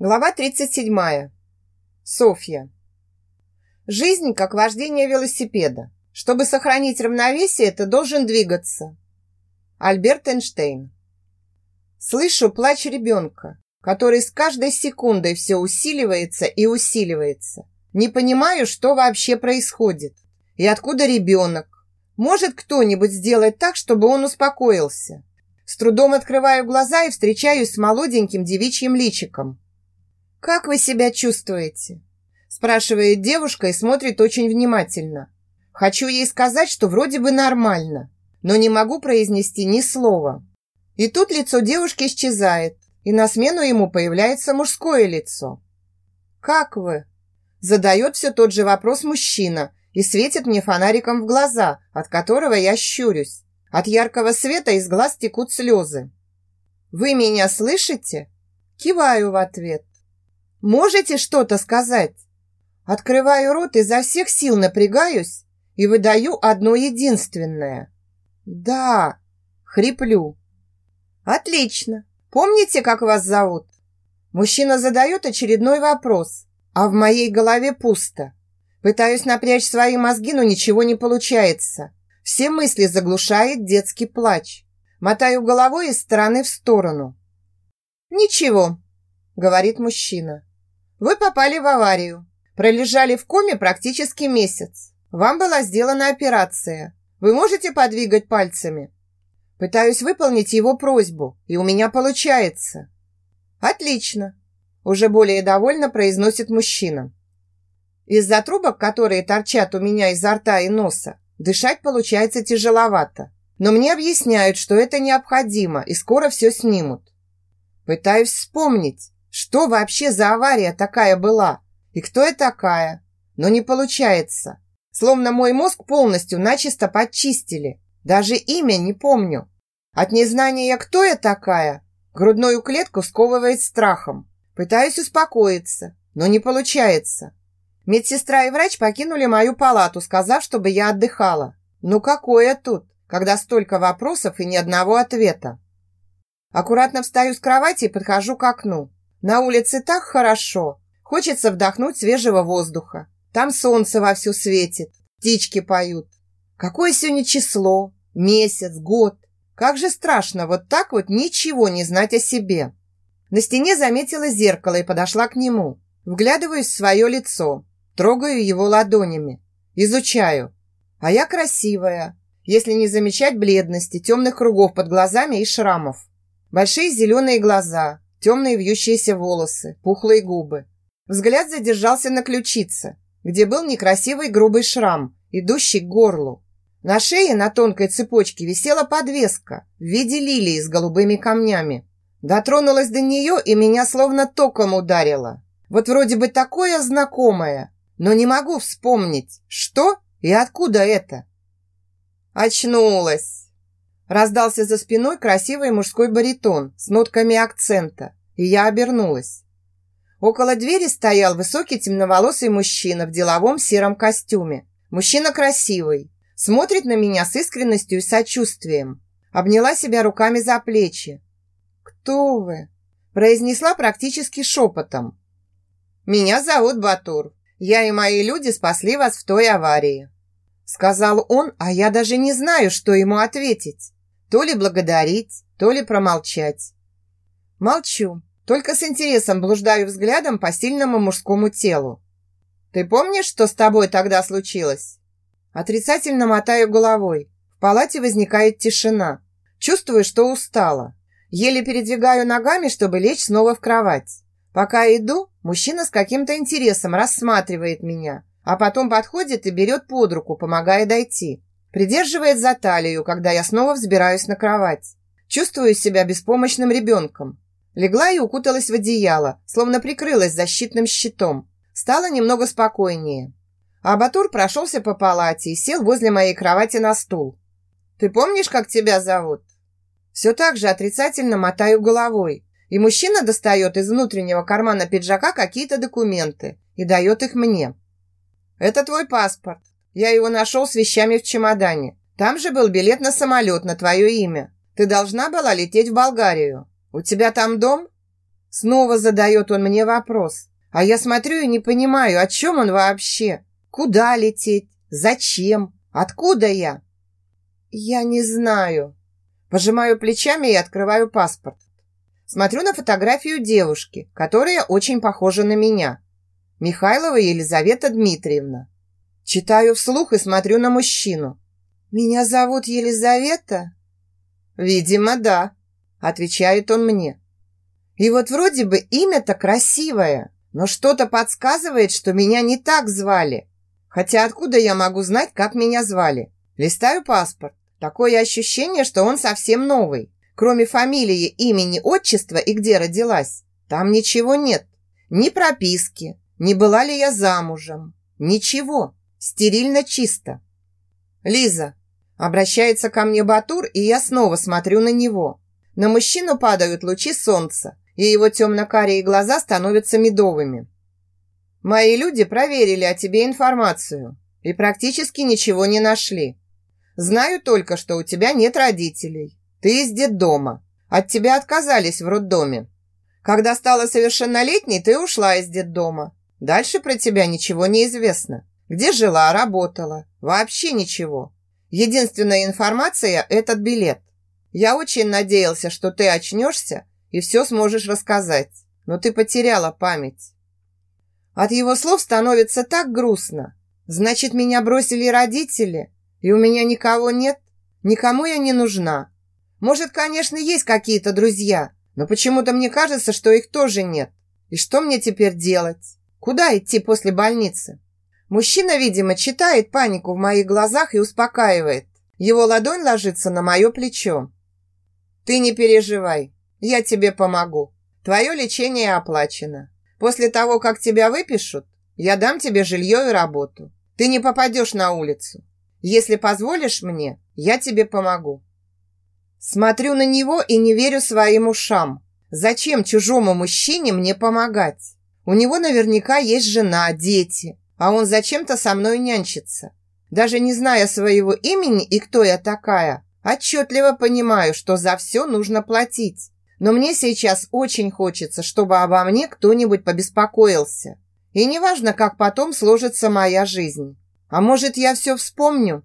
Глава 37. Софья. Жизнь как вождение велосипеда. Чтобы сохранить равновесие, ты должен двигаться. Альберт Эйнштейн. Слышу плач ребенка, который с каждой секундой все усиливается и усиливается. Не понимаю, что вообще происходит. И откуда ребенок? Может кто-нибудь сделать так, чтобы он успокоился? С трудом открываю глаза и встречаюсь с молоденьким девичьим личиком. «Как вы себя чувствуете?» спрашивает девушка и смотрит очень внимательно. Хочу ей сказать, что вроде бы нормально, но не могу произнести ни слова. И тут лицо девушки исчезает, и на смену ему появляется мужское лицо. «Как вы?» Задает все тот же вопрос мужчина и светит мне фонариком в глаза, от которого я щурюсь. От яркого света из глаз текут слезы. «Вы меня слышите?» Киваю в ответ. Можете что-то сказать? Открываю рот, изо всех сил напрягаюсь и выдаю одно единственное. Да, хриплю. Отлично. Помните, как вас зовут? Мужчина задает очередной вопрос, а в моей голове пусто. Пытаюсь напрячь свои мозги, но ничего не получается. Все мысли заглушает детский плач. Мотаю головой из стороны в сторону. «Ничего», — говорит мужчина. Вы попали в аварию. Пролежали в коме практически месяц. Вам была сделана операция. Вы можете подвигать пальцами? Пытаюсь выполнить его просьбу, и у меня получается. Отлично. Уже более довольно произносит мужчина. Из-за трубок, которые торчат у меня изо рта и носа, дышать получается тяжеловато. Но мне объясняют, что это необходимо, и скоро все снимут. Пытаюсь вспомнить, что вообще за авария такая была? И кто я такая? Но не получается. Словно мой мозг полностью начисто подчистили. Даже имя не помню. От незнания, кто я такая, грудную клетку сковывает страхом. Пытаюсь успокоиться, но не получается. Медсестра и врач покинули мою палату, сказав, чтобы я отдыхала. Ну какое тут, когда столько вопросов и ни одного ответа? Аккуратно встаю с кровати и подхожу к окну. На улице так хорошо. Хочется вдохнуть свежего воздуха. Там солнце вовсю светит, птички поют. Какое сегодня число, месяц, год. Как же страшно вот так вот ничего не знать о себе. На стене заметила зеркало и подошла к нему. Вглядываюсь в свое лицо, трогаю его ладонями, изучаю. А я красивая, если не замечать бледности, темных кругов под глазами и шрамов. Большие зеленые глаза, темные вьющиеся волосы, пухлые губы. Взгляд задержался на ключице, где был некрасивый грубый шрам, идущий к горлу. На шее на тонкой цепочке висела подвеска в виде лилии с голубыми камнями. Дотронулась до нее и меня словно током ударило. Вот вроде бы такое знакомое, но не могу вспомнить, что и откуда это. Очнулась. Раздался за спиной красивый мужской баритон с нотками акцента, и я обернулась. Около двери стоял высокий темноволосый мужчина в деловом сером костюме. Мужчина красивый, смотрит на меня с искренностью и сочувствием. Обняла себя руками за плечи. «Кто вы?» произнесла практически шепотом. «Меня зовут Батур. Я и мои люди спасли вас в той аварии», сказал он, а я даже не знаю, что ему ответить. То ли благодарить, то ли промолчать. Молчу, только с интересом блуждаю взглядом по сильному мужскому телу. «Ты помнишь, что с тобой тогда случилось?» Отрицательно мотаю головой. В палате возникает тишина. Чувствую, что устала. Еле передвигаю ногами, чтобы лечь снова в кровать. Пока иду, мужчина с каким-то интересом рассматривает меня, а потом подходит и берет под руку, помогая дойти. Придерживает за талию, когда я снова взбираюсь на кровать. Чувствую себя беспомощным ребенком. Легла и укуталась в одеяло, словно прикрылась защитным щитом. Стало немного спокойнее. Абатур прошелся по палате и сел возле моей кровати на стул. «Ты помнишь, как тебя зовут?» Все так же отрицательно мотаю головой, и мужчина достает из внутреннего кармана пиджака какие-то документы и дает их мне. «Это твой паспорт. Я его нашел с вещами в чемодане. Там же был билет на самолет на твое имя. Ты должна была лететь в Болгарию. У тебя там дом?» Снова задает он мне вопрос. А я смотрю и не понимаю, о чем он вообще. Куда лететь? Зачем? Откуда я? Я не знаю. Пожимаю плечами и открываю паспорт. Смотрю на фотографию девушки, которая очень похожа на меня. Михайлова Елизавета Дмитриевна. Читаю вслух и смотрю на мужчину. «Меня зовут Елизавета?» «Видимо, да», – отвечает он мне. И вот вроде бы имя-то красивое, но что-то подсказывает, что меня не так звали. Хотя откуда я могу знать, как меня звали? Листаю паспорт. Такое ощущение, что он совсем новый. Кроме фамилии, имени, отчества и где родилась, там ничего нет. Ни прописки, ни была ли я замужем. Ничего. Стерильно чисто. Лиза. Обращается ко мне Батур, и я снова смотрю на него. На мужчину падают лучи солнца, и его темно-карие глаза становятся медовыми. Мои люди проверили о тебе информацию и практически ничего не нашли. Знаю только, что у тебя нет родителей. Ты из детдома. От тебя отказались в роддоме. Когда стала совершеннолетней, ты ушла из детдома. Дальше про тебя ничего не известно. Где жила, работала. Вообще ничего. Единственная информация – этот билет. Я очень надеялся, что ты очнешься и все сможешь рассказать. Но ты потеряла память. От его слов становится так грустно. Значит, меня бросили родители, и у меня никого нет? Никому я не нужна. Может, конечно, есть какие-то друзья, но почему-то мне кажется, что их тоже нет. И что мне теперь делать? Куда идти после больницы? Мужчина, видимо, читает панику в моих глазах и успокаивает. Его ладонь ложится на мое плечо. Ты не переживай, я тебе помогу. Твое лечение оплачено. После того, как тебя выпишут, я дам тебе жилье и работу. Ты не попадешь на улицу. Если позволишь мне, я тебе помогу. Смотрю на него и не верю своим ушам. Зачем чужому мужчине мне помогать? У него наверняка есть жена, дети, а он зачем-то со мной нянчится. Даже не зная своего имени и кто я такая, отчетливо понимаю, что за все нужно платить. Но мне сейчас очень хочется, чтобы обо мне кто-нибудь побеспокоился. И неважно, как потом сложится моя жизнь. А может, я все вспомню